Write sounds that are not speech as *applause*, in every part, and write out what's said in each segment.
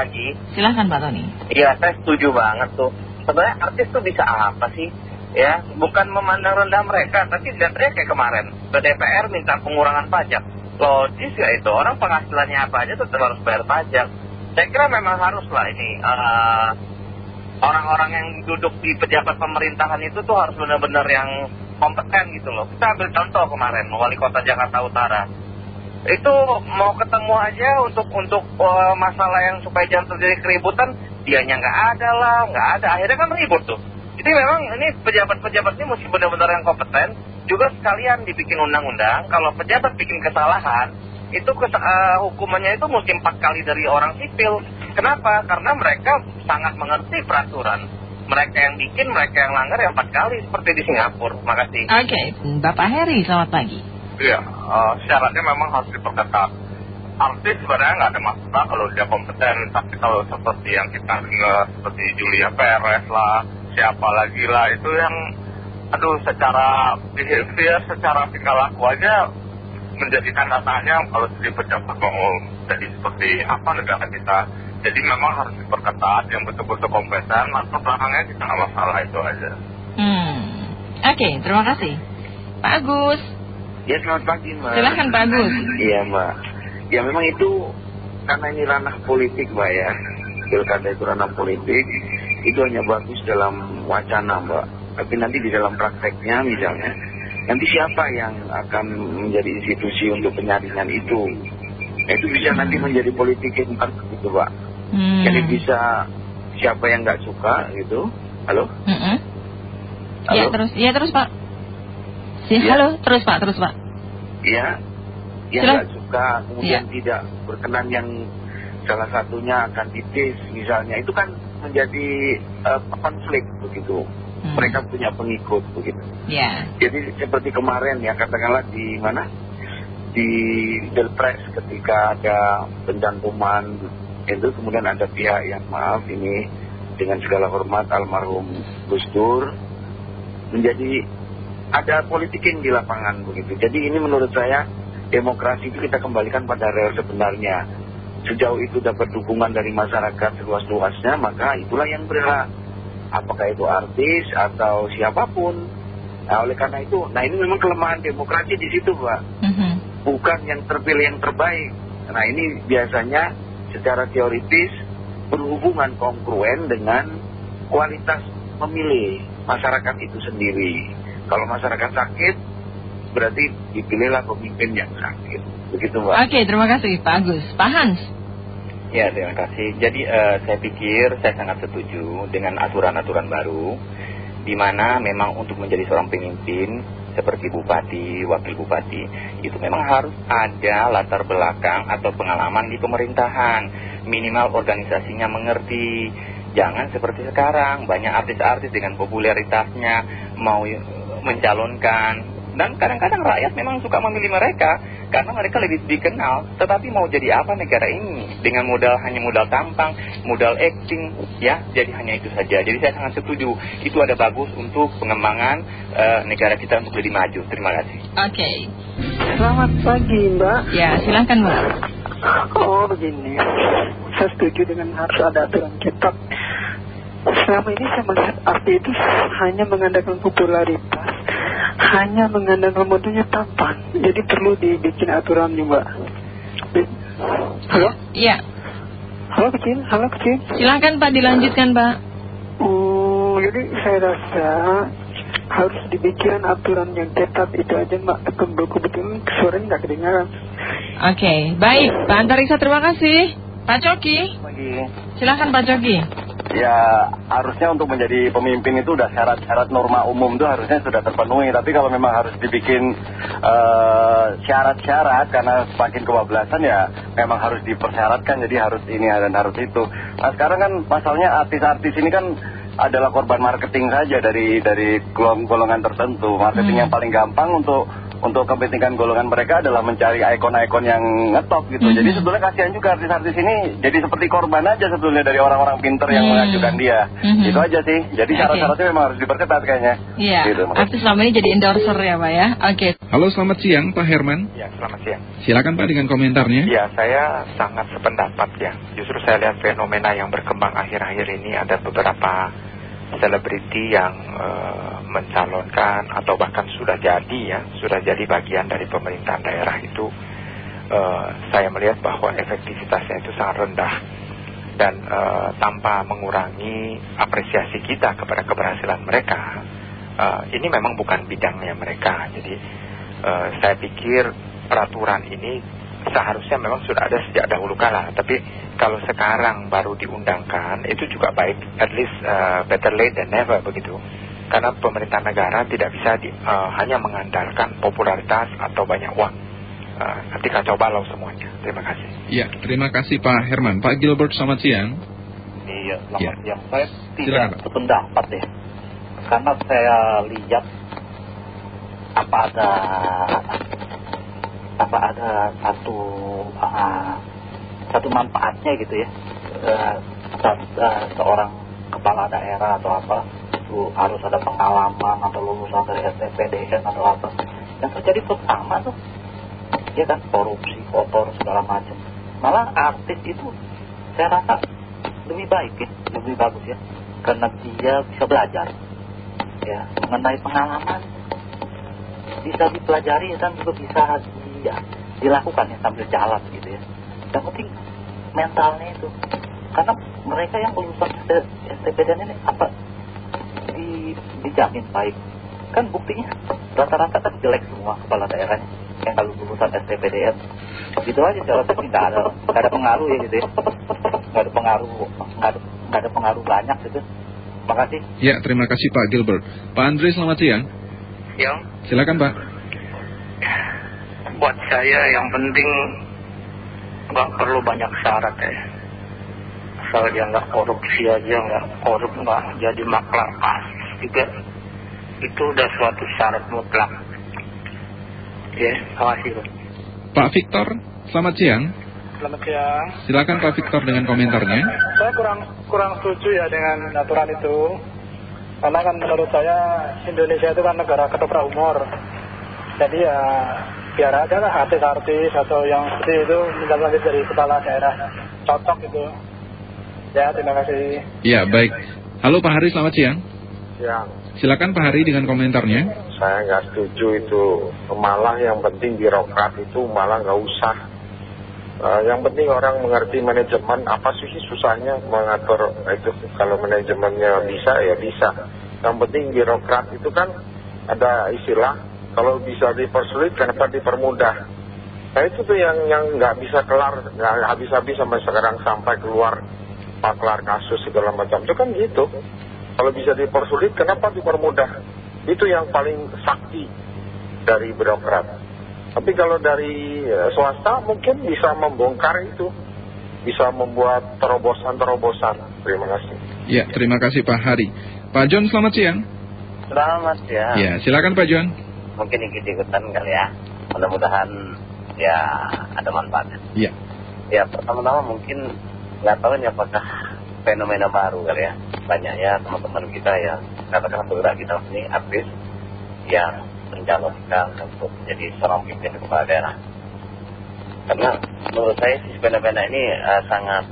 pagi. Silahkan Pak Tony. Iya, saya setuju banget tuh. Sebenarnya artis tuh bisa apa sih? Ya, bukan memandang rendah mereka, tapi lihatnya kayak kemarin. Ke DPR minta pengurangan pajak. Logis ya itu, orang penghasilannya apa aja tetap harus bayar pajak. Saya kira memang harus lah ini. eh, Orang-orang yang duduk di pejabat pemerintahan itu tuh harus benar-benar yang kompeten gitu loh. Kita ambil contoh kemarin, wali kota Jakarta Utara itu mau ketemu aja untuk untuk eh, masalah yang supaya jangan terjadi keributan dianya nggak ada lah nggak ada. Akhirnya kan ribut tuh. Jadi memang ini pejabat-pejabat ini mesti benar-benar yang kompeten. Juga sekalian dibikin undang-undang kalau pejabat bikin kesalahan itu kes- eh, hukumannya itu mesti empat kali dari orang sipil. Kenapa? Karena mereka sangat mengerti peraturan. Mereka yang bikin mereka yang langgar yang empat kali seperti di Singapura. Makasih. Oke, Bapak Heri, selamat pagi. Iya, eh, syaratnya memang harus diperketat. Artis sebenarnya nggak ada masalah kalau dia kompeten, tapi kalau seperti yang kita dengar seperti Julia Perez lah, siapa lagi lah itu yang, aduh secara behavior, secara tingkah laku aja menjadikan tanya kalau jadi pejabat mau jadi seperti apa negara kita. Jadi memang harus diperketat yang betul-betul kompeten, maka belakangnya kita nggak masalah itu aja. Hmm. Oke, terima kasih. Pak Agus, Ya selamat pagi Mbak. silahkan Pak Agus. Iya Mbak. Ya memang itu karena ini ranah politik Mbak ya. Pilkada itu ranah politik. Itu hanya bagus dalam wacana Mbak. Tapi nanti di dalam prakteknya misalnya. Nanti siapa yang akan menjadi institusi untuk penyaringan itu. Nah, itu bisa nanti menjadi politik yang gitu Mbak. Hmm. Jadi bisa siapa yang nggak suka gitu. Halo? Mm-mm. Halo? Ya terus, ya terus Pak. Si, Ya. Halo, terus Pak, terus Pak. Ya yang nggak suka kemudian Iya. tidak berkenan yang salah satunya akan ditis misalnya itu kan menjadi eh, konflik begitu Hmm. mereka punya pengikut begitu Ya. jadi seperti kemarin ya katakanlah di mana di Delpres ketika ada pencantuman itu kemudian ada pihak yang maaf ini dengan segala hormat almarhum Gus Dur menjadi ada politikin di lapangan begitu. Jadi ini menurut saya demokrasi itu kita kembalikan pada real sebenarnya. Sejauh itu dapat dukungan dari masyarakat seluas-luasnya, maka itulah yang berhak. Apakah itu artis atau siapa pun. Nah, oleh karena itu, nah ini memang kelemahan demokrasi di situ, Pak. Mhm. Bukan yang terpilih yang terbaik. Nah, ini biasanya secara teoritis berhubungan kongruen dengan kualitas memilih masyarakat itu sendiri. Kalau masyarakat sakit, berarti dipilihlah pemimpin yang sakit. Begitu, Pak. Oke, terima kasih Pak Agus. Pak Hans. Ya, terima kasih. Jadi eh, saya pikir saya sangat setuju dengan aturan-aturan baru di mana memang untuk menjadi seorang pemimpin seperti bupati, wakil bupati itu memang harus ada latar belakang atau pengalaman di pemerintahan. Minimal organisasinya mengerti. Jangan seperti sekarang banyak artis-artis dengan popularitasnya mau mencalonkan dan kadang-kadang rakyat memang suka memilih mereka karena mereka lebih dikenal. Tetapi mau jadi apa negara ini dengan modal hanya modal tampang, modal acting, ya jadi hanya itu saja. Jadi saya sangat setuju itu ada bagus untuk pengembangan eh, negara kita untuk lebih maju. Terima kasih. Oke. Selamat pagi Mbak. Ya, silakan Mbak. Oh begini, saya setuju dengan harus ada aturan ketat. Selama ini saya melihat arti itu hanya mengandalkan popularitas, hanya mengandalkan modelnya tampan. Jadi perlu dibikin aturan nih Mbak. Di- Halo? Ya, Halo kecil? Halo kecil? silakan Pak dilanjutkan Pak. Hmm, jadi saya rasa harus dibikin aturan yang ketat itu aja Mbak. Kebetulan suaranya nggak kedengaran. Oke, baik Pak Antariksa terima kasih. Pak Coki, Pagi. silakan Pak Coki. Ya harusnya untuk menjadi pemimpin itu udah syarat-syarat norma umum itu harusnya sudah terpenuhi. Tapi kalau memang harus dibikin eh, syarat-syarat karena semakin kebablasan ya memang harus dipersyaratkan. Jadi harus ini dan harus itu. Nah sekarang kan pasalnya artis-artis ini kan adalah korban marketing saja dari dari golong- golongan tertentu. Marketing Hmm. yang paling gampang untuk untuk kepentingan golongan mereka adalah mencari ikon-ikon yang ngetop gitu. Mhm. Jadi sebetulnya kasihan juga artis-artis ini jadi seperti korban aja sebetulnya dari orang-orang pinter yang Hmm. mengajukan dia. Mhm. Itu aja sih. Jadi syarat-syaratnya memang harus diperketat kayaknya. Iya, Gitu, makasih. artis selama ini jadi endorser ya Pak ya. Oke. Halo selamat siang Pak Herman. Ya, selamat siang. Silakan Pak dengan komentarnya. Ya, saya sangat sependapat ya. Justru saya lihat fenomena yang berkembang akhir-akhir ini ada beberapa selebriti yang eh, mencalonkan atau bahkan sudah jadi ya, sudah jadi bagian dari pemerintahan daerah itu. eh, saya melihat bahwa efektivitasnya itu sangat rendah dan eh, tanpa mengurangi apresiasi kita kepada keberhasilan mereka. eh, ini memang bukan bidangnya mereka. Jadi saya pikir peraturan ini seharusnya memang sudah ada sejak dahulu kala. Tapi kalau sekarang baru diundangkan, itu juga baik. At least better late than never begitu. Karena pemerintah negara tidak bisa di- uh, hanya mengandalkan popularitas atau banyak uang. Uh, nanti kacau balau semuanya. Terima kasih. Ya, terima kasih Pak Herman. Pak Gilbert selamat siang. Iya, selamat Ya. siang. Saya tidak sependapat ya. Karena saya lihat apa ada apa ada satu ah, satu manfaatnya gitu ya. Eh, eh, seorang kepala daerah atau apa itu harus ada pengalaman atau lulusan dari STPDN atau apa. Yang terjadi pertama tuh ya kan korupsi, kotor segala macam. Malah artis itu saya rasa lebih baik ya, lebih bagus ya, karena dia bisa belajar ya mengenai pengalaman bisa dipelajari dan juga bisa ya, dilakukan ya sambil jalan gitu ya. Yang penting mentalnya itu, karena mereka yang lulusan STPDN ini apa dijamin baik, kan buktinya rata-rata kan jelek semua kepala daerahnya yang kalau lulusan STPDN gitu aja saya rasa tidak ada nggak ada pengaruh ya gitu ya nggak ada pengaruh nggak ada, nggak ada pengaruh banyak gitu makasih Ya, terima kasih Pak Gilbert. Pak Andre selamat siang. Yang Silakan Pak. buat saya yang penting nggak perlu banyak syarat ya. Asal dia nggak korupsi aja, nggak korup, nggak jadi maklar kasus juga. Itu udah suatu syarat mutlak. Ya, terima kasih. Bro. Pak Victor, selamat siang. Selamat siang. Silakan Pak Victor dengan komentarnya. Saya kurang kurang setuju ya dengan aturan itu. Karena kan menurut saya Indonesia itu kan negara ketoprak umur. Jadi ya biar ada lah artis-artis atau yang seperti itu misalnya dari kepala daerah cocok gitu. Ya terima kasih. Ya, baik. Halo Pak Hari, selamat siang. Ya, Silakan Pak Hari dengan komentarnya. saya nggak setuju itu. Malah yang penting birokrat itu malah nggak usah. Eh, yang penting orang mengerti manajemen apa sih susahnya mengatur itu kalau manajemennya bisa ya bisa. Yang penting birokrat itu kan ada istilah kalau bisa dipersulit kenapa dipermudah. Nah itu tuh yang yang nggak bisa kelar nggak habis-habis sampai sekarang sampai keluar maklar kasus segala macam itu kan gitu. Kalau bisa dipersulit kenapa dipermudah? Itu yang paling sakti dari birokrat. Tapi kalau dari eh, swasta mungkin bisa membongkar itu. Bisa membuat terobosan-terobosan. Terima kasih. Ya, terima kasih Pak Hari. Pak John, selamat siang. selamat ya Ya, silakan Pak John. mungkin ikut-ikutan kali ya mudah-mudahan ya ada manfaatnya Ya, ya pertama-tama mungkin nggak tahu ini apakah fenomena baru kali ya. Banyak ya teman-teman kita ya. Katakan bergerak kita ini artis yang mencalonkan untuk menjadi seorang pimpinan kepala daerah. Karena menurut saya sih fenomena ini eh, sangat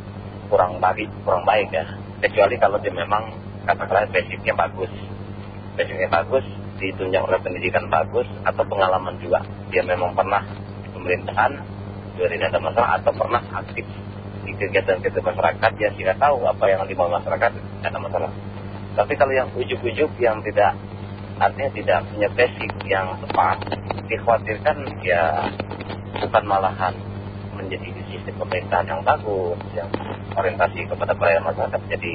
kurang baik kurang baik ya. Kecuali kalau dia memang katakanlah basicnya bagus. Basicnya bagus ditunjang oleh pendidikan bagus atau pengalaman juga. Dia memang pernah pemerintahan juga tidak ada masalah atau pernah aktif di kegiatan-kegiatan masyarakat ya tidak tahu apa yang dimau masyarakat tidak ada masalah. Tapi kalau yang ujuk-ujuk yang tidak artinya tidak punya basic yang tepat dikhawatirkan ya bukan malahan menjadi sistem pemerintahan yang bagus yang orientasi kepada pelayanan masyarakat jadi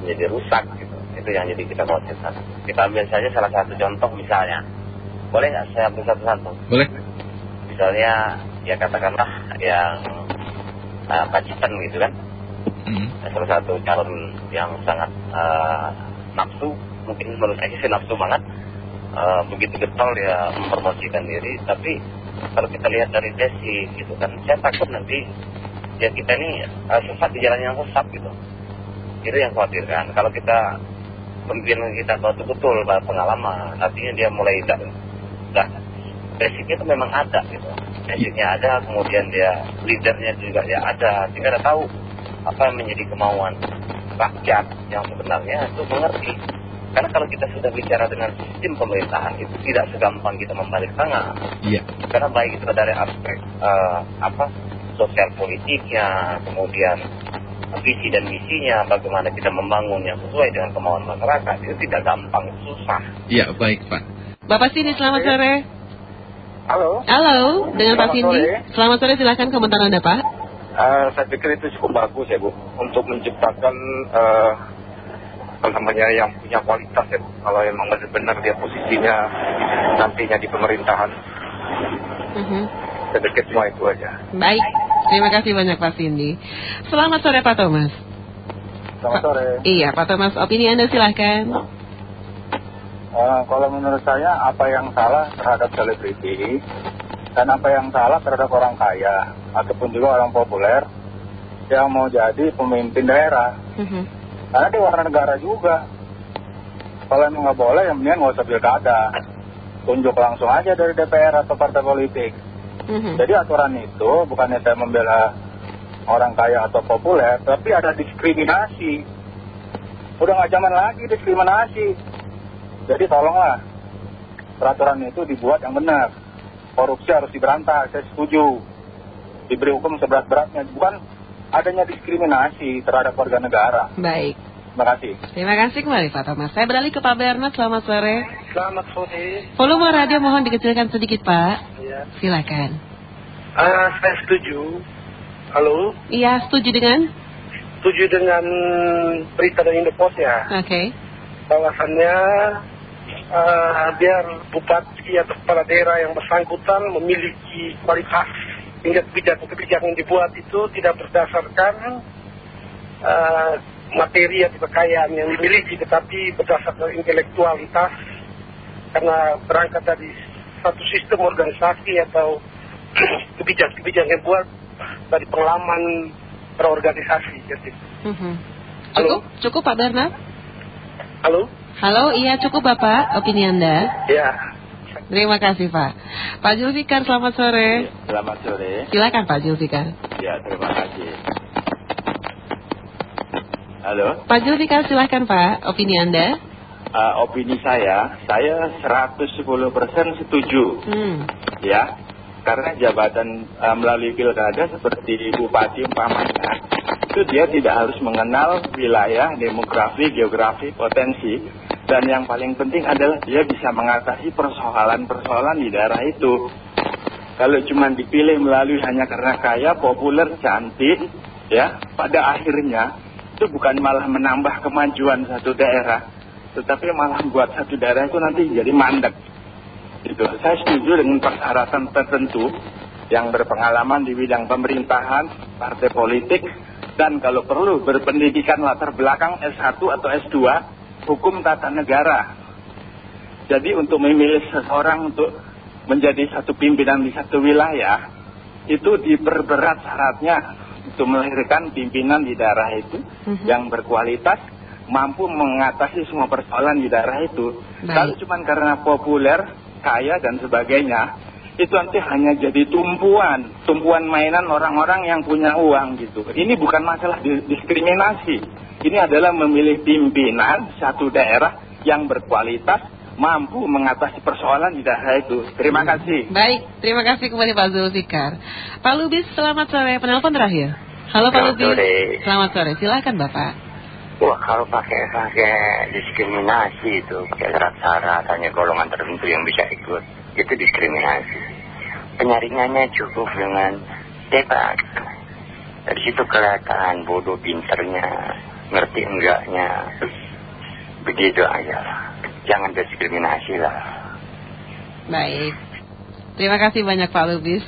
menjadi rusak gitu. Itu yang jadi kita khawatirkan. Kita ambil saja salah satu contoh misalnya. Boleh nggak saya ambil satu-satu? Boleh. misalnya ya katakanlah yang uh, pacitan gitu kan. Hmm. salah satu calon yang sangat uh, nafsu mungkin menurut saya sih nafsu banget. Eh, begitu getol dia mempromosikan diri tapi kalau kita lihat dari desi gitu kan saya takut nanti ya kita ini eh, sesat di jalan yang sesat gitu. Itu yang khawatirkan. Kalau kita pemimpinan kita betul-betul pengalaman artinya dia mulai dah, dah basicnya itu memang ada gitu basicnya ada kemudian dia leadernya juga ya ada sehingga dia tahu apa yang menjadi kemauan rakyat yang sebenarnya itu mengerti karena kalau kita sudah bicara dengan sistem pemerintahan itu tidak segampang kita membalik tangan Iya. karena baik itu dari aspek eh, apa sosial politiknya kemudian visi dan misinya bagaimana kita membangun yang sesuai dengan kemauan masyarakat itu tidak gampang susah Iya, baik Pak. Bapak Sini, selamat sore. Halo. Halo, dengan Pak Selamat Sini. sore. Selamat sore, silahkan komentar Anda Pak. Eh, saya pikir itu cukup bagus ya Bu untuk menciptakan eh, apa namanya yang punya kualitas ya Bu. Kalau emang benar-benar dia posisinya nantinya di pemerintahan. Mhm. Saya pikir cuma itu aja. Baik, terima kasih banyak Pak Cindy. Selamat sore Pak Thomas. Selamat sore. Iya, Pak Thomas, opini Anda silahkan. Eh, kalau menurut saya apa yang salah terhadap selebriti dan apa yang salah terhadap orang kaya ataupun juga orang populer yang mau jadi pemimpin daerah. Mhm. Karena di warna negara juga. Kalau emang nggak boleh, yang mendingan nggak usah pilkada. Tunjuk langsung aja dari DPR atau partai politik. Mhm. Jadi aturan itu bukannya saya membela orang kaya atau populer, tapi ada diskriminasi. Udah nggak zaman lagi diskriminasi. Jadi tolonglah peraturan itu dibuat yang benar. Korupsi harus diberantas, saya setuju. Diberi hukum seberat-beratnya, bukan adanya diskriminasi terhadap warga negara. Baik, Terima kasih. terima kasih kembali Pak Thomas. Saya beralih ke Pak Bernard, selamat sore. Selamat sore. Volume radio mohon dikecilkan sedikit Pak. Ya. Silakan. Ah, saya setuju. Halo, Iya, setuju dengan? setuju dengan berita dari Indopost ya. Oke. Bahwasannya ah, biar bupati atau kepala daerah yang bersangkutan memiliki kualitas hingga kebijakan-kebijakan yang dibuat itu tidak berdasarkan ah, materi atau kekayaan yang dimiliki, tetapi berdasarkan intelektualitas karena berangkat dari satu sistem organisasi atau *clears throat* kebijakan-kebijakan yang buat dari pengalaman berorganisasi. Jadi. Halo? Cukup, cukup Pak Bernard? Halo, Halo, iya cukup Bapak, opini Anda. ya. Terima kasih Pak. Pak Julfikar, selamat sore. Selamat sore. Silakan Pak Julfikar. Ya, terima kasih. Halo, Pak Julfikar, silakan Pak, opini Anda. Eh, opini saya, saya 110% setuju. Hmm. ya karena jabatan eh, melalui pilkada seperti bupati umpamanya itu dia tidak harus mengenal wilayah, demografi, geografi, potensi. Dan yang paling penting adalah dia bisa mengatasi persoalan-persoalan di daerah itu. Kalau cuma dipilih melalui hanya karena kaya, populer, cantik ya pada akhirnya itu bukan malah menambah kemajuan satu daerah tetapi malah buat satu daerah itu nanti jadi mandek. Gitu. Saya setuju dengan persyaratan tertentu yang berpengalaman di bidang pemerintahan, partai politik, dan kalau perlu berpendidikan latar belakang S1 atau S2, hukum tata negara. Jadi untuk memilih seseorang untuk menjadi satu pimpinan di satu wilayah, itu diperberat syaratnya untuk melahirkan pimpinan di daerah itu Mhm. yang berkualitas, mampu mengatasi semua persoalan di daerah itu. Baik. Kalau cuma karena populer, kaya dan sebagainya, itu nanti hanya jadi tumpuan, tumpuan mainan orang-orang yang punya uang gitu. Ini bukan masalah di- diskriminasi. Ini adalah memilih pimpinan satu daerah yang berkualitas, mampu mengatasi persoalan di daerah itu. Terima kasih. Baik, terima kasih kembali Pak Zulfikar. Pak Lubis, selamat sore. Penelpon terakhir. Halo Pak Selamat Lubis. sore. Selamat sore. Silakan Bapak. Wah kalau pakai pakai diskriminasi itu pakai syarat-syarat hanya golongan tertentu yang bisa ikut itu diskriminasi. Penyaringannya cukup dengan debat. Dari situ kelihatan bodoh pinternya, ngerti enggaknya. Begitu aja. Jangan diskriminasi lah. Baik. Terima kasih banyak Pak Lubis.